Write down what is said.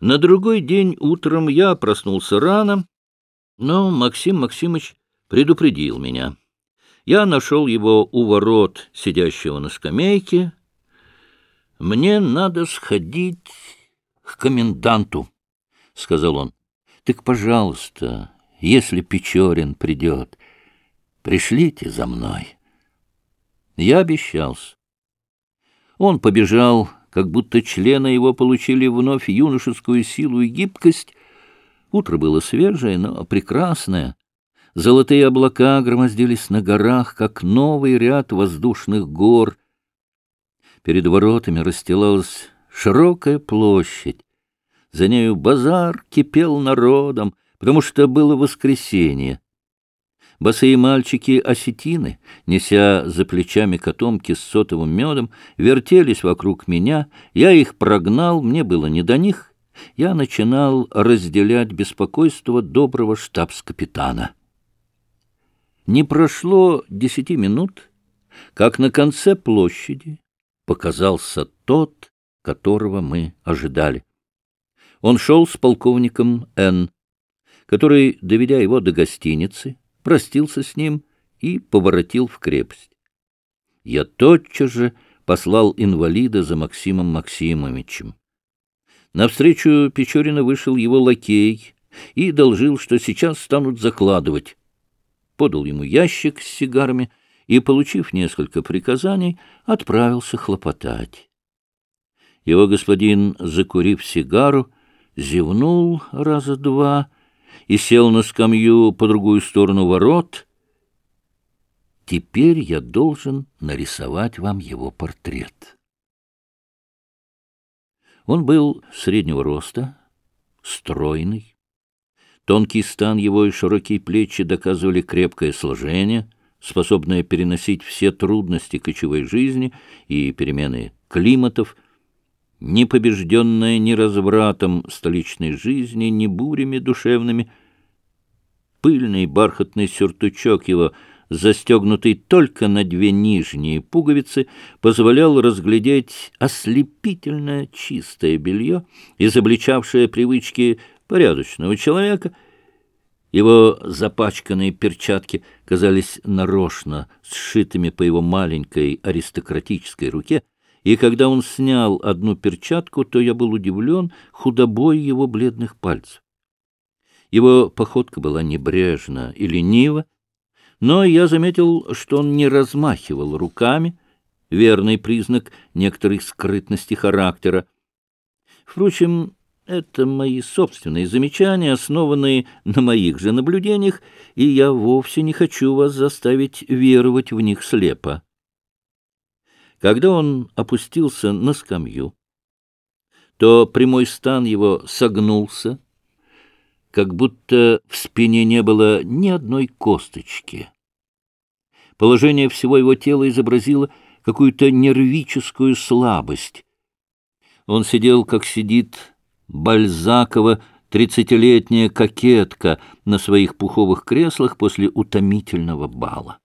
На другой день утром я проснулся рано, но Максим Максимович предупредил меня. Я нашел его у ворот, сидящего на скамейке. «Мне надо сходить к коменданту», — сказал он. «Так, пожалуйста, если Печорин придет, пришлите за мной». Я обещался. Он побежал, как будто члены его получили вновь юношескую силу и гибкость. Утро было свежее, но прекрасное. Золотые облака громоздились на горах, как новый ряд воздушных гор. Перед воротами расстилалась широкая площадь. За нею базар кипел народом, потому что было воскресенье. Босые мальчики-осетины, неся за плечами котомки с сотовым медом, вертелись вокруг меня, я их прогнал, мне было не до них. Я начинал разделять беспокойство доброго штабс-капитана. Не прошло десяти минут, как на конце площади показался тот, которого мы ожидали. Он шел с полковником Н., который, доведя его до гостиницы, простился с ним и поворотил в крепость. Я тотчас же послал инвалида за Максимом Максимовичем. Навстречу Печорина вышел его лакей и должил, что сейчас станут закладывать. Подал ему ящик с сигарами и, получив несколько приказаний, отправился хлопотать. Его господин, закурив сигару, зевнул раза два и сел на скамью по другую сторону ворот. Теперь я должен нарисовать вам его портрет. Он был среднего роста, стройный. Тонкий стан его и широкие плечи доказывали крепкое сложение, способное переносить все трудности кочевой жизни и перемены климатов, не побежденная ни развратом столичной жизни, ни бурями душевными. Пыльный бархатный сюртучок его, застегнутый только на две нижние пуговицы, позволял разглядеть ослепительное чистое белье, изобличавшее привычки порядочного человека. Его запачканные перчатки казались нарочно сшитыми по его маленькой аристократической руке — и когда он снял одну перчатку, то я был удивлен худобой его бледных пальцев. Его походка была небрежна и ленива, но я заметил, что он не размахивал руками, верный признак некоторой скрытности характера. Впрочем, это мои собственные замечания, основанные на моих же наблюдениях, и я вовсе не хочу вас заставить веровать в них слепо. Когда он опустился на скамью, то прямой стан его согнулся, как будто в спине не было ни одной косточки. Положение всего его тела изобразило какую-то нервическую слабость. Он сидел, как сидит Бальзакова тридцатилетняя кокетка на своих пуховых креслах после утомительного бала.